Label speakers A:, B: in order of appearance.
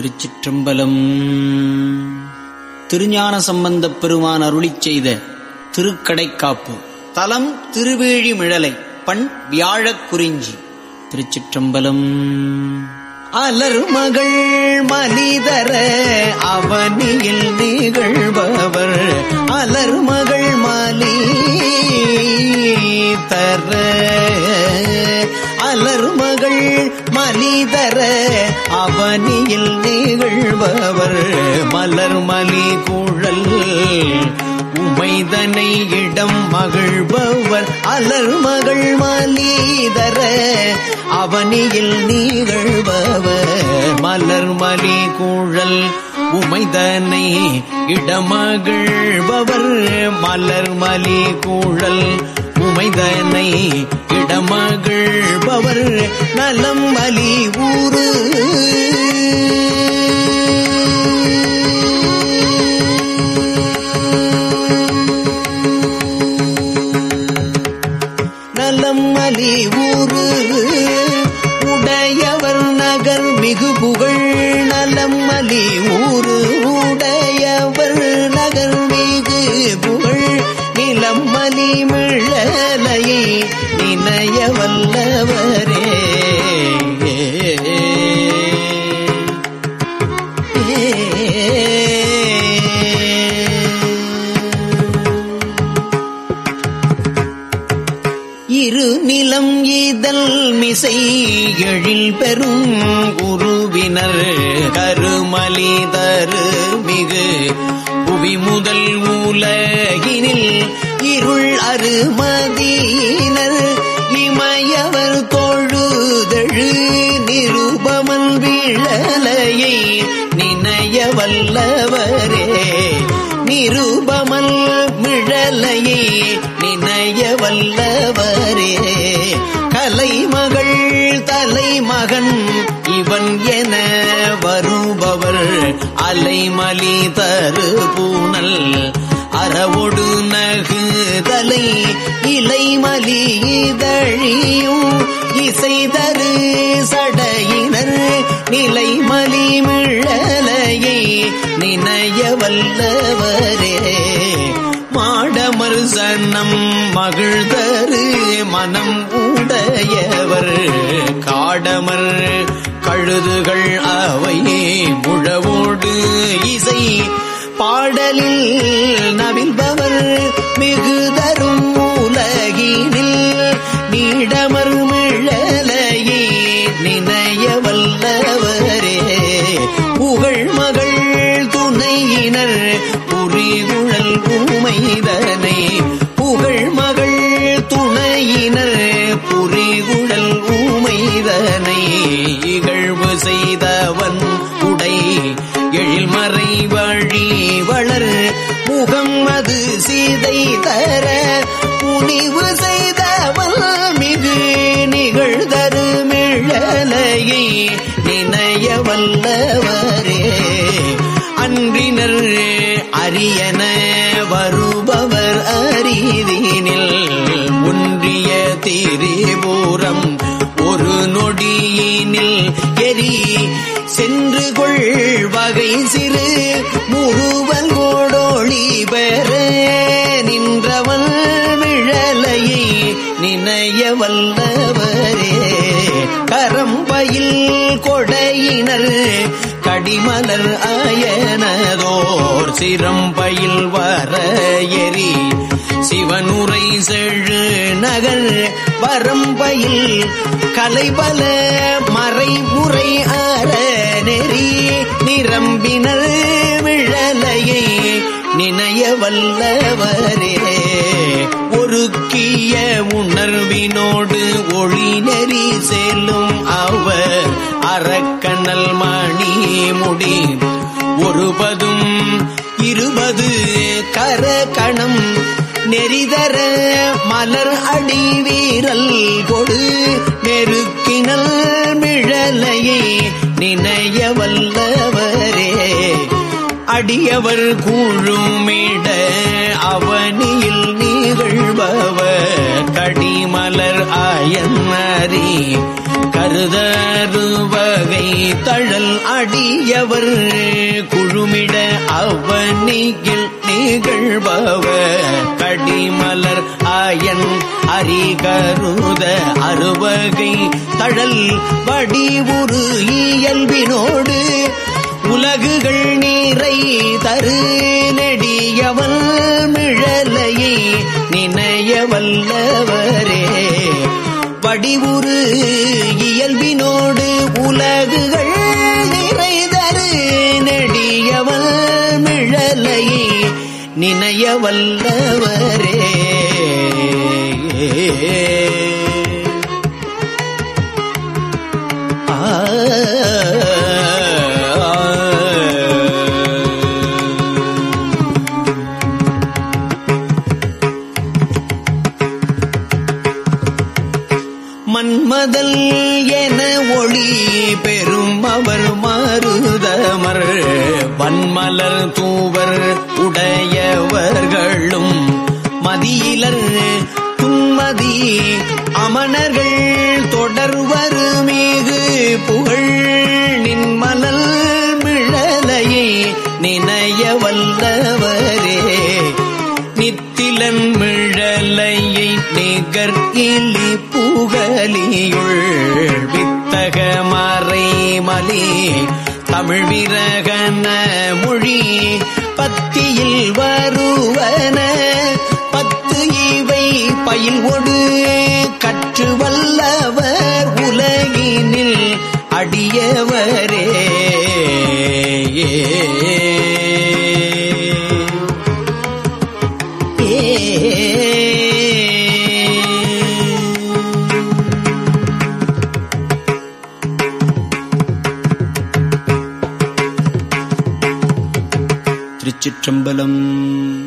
A: திருச்சிற்றம்பலம். திருஞான சம்பந்தப் பெருமான் அருளிச் செய்த திருக்கடைக்காப்பு. தலம் திருவேழிமிழலை பண் வியாழக் குறிஞ்சி. திருச்சிற்றம்பலம். அலர் மகள் மலிதர அவனியில் நிகழ்பவர். அலர் மகள் மலி தர அலர் மகள் மலிதர அவனியில் நிகழ்பவர் மலர் மலி குழல். உமைதனை இடம் மகிழ்பவர் அலர் மகள் மலிதர அவனியில் நிகழ்பவர் மலர் மலி குழல். உமைதனை இடமகிழ்பவர் மலர் மலி குழல். உமைதனை இடமகிழ்பவர் நலம் மலி ஊரு மலி நினைய வல்லவரே. இருநிலம் இதழ் மிசை எழில் பெறும் உருவினர் கருமலிதரு மிகு புவி முதல் உலகினில் இருள் அருமதியினர். இமயவர் தொழுதழு நிருபமன் விழலையை நினைய வல்லவரே. நிருபமல் மிழலையே நினைய வல்லவரே. கலைமக மகன் இவன் என வருபவர் அலைமலி தரு பூனல். அறவொடு நகுதலை இலைமலி இதழியும் இசை தரு சடையினர் நிலைமலி மிழலையை நினைய வல்லவரே. மாடமர் சன்னம் மகிழ்தரு மனம் காடையவர் காடமர். கழுதுகள் அவை முழவோடு இசை. பாடலில் நவில்பவர் மிகுதரும் உலகினில். நீடமர் மிழலையே நினைய வல்லவரே புகழ் மகள் துணையினர் புரிதுழல் உமைதனை. புகழ் புரிகுழல் ஊமைதனை இகழ்வு செய்தவன் உடை. எழில்மறை வழி வளர் முகம் அது சீதை தர புனிவு செய்தவன் மிகு நிகழ்தரு மிழலையை நினைய வல்லவரே. அன்றினர் அரியன வருபவர் அரிதினில் திரிபூரம் ஒரு நொடியினில் எரி சென்று கொள் வகை சிறு முருவன் கோடோழி பெற நின்றவன் விழலையை நினைய வல்லவரே. கரம்பையில் கொடையினர் கடிமலர் அயனதோர். சிரம்பையில் வர எரி சிவனுரை செழு நகர் வரம்பையில் கலைபல மறைமுறை அற நெறி நிரம்பினர் விழலையை நினைய வல்லவரே. ஒருக்கிய உணர்வினோடு ஒளி நெறி செல்லும் அவர் அறக்கண்ணல் மணி முடி. ஒருபதும் இருபது கர நெறிதர மலர் அடி வீரல் கொடு. நெருக்கினல் மிழலையே நினைய வல்லவரே அடியவர் கூழுமிட அவனி கடிமலர் ஆயன்னறி கருதரு வகை தழல் அடியவர் குழுமிட அவனியில் நிகழ்பவ கடிமலர் ஆயன் அரிகருத அறுவகை தழல் வடிவுரு இயல்பினோடு உலகுகள் நீரை தரு நெடியவன் மிழலையை நினைய வல்லவ வடிவுரு இயல்பினோடு உலகுகள் நிறைதரு. நெடியவள் மிழலை நினைய வல்லவரே மாறுதமர் வன்மலர் தூவர் உடையவர்களும் மதியிலர் தும்மதி அமணர்கள் தொடர்வர் மேகு புகழ் நின்மலல் மிழலையை நினைய வல்லவரே. நித்திலன் மிழலையை நிகர் இலி புகலியுள் வித்தக மறை மலி தமிழ் விரகன மொழி பத்தியில் வருவன. பத்து இவை பயில் ஒடு கற்று வல்லவர் உலகினில் அடியவரே. ஏ திருச்சிற்றம்பலம்.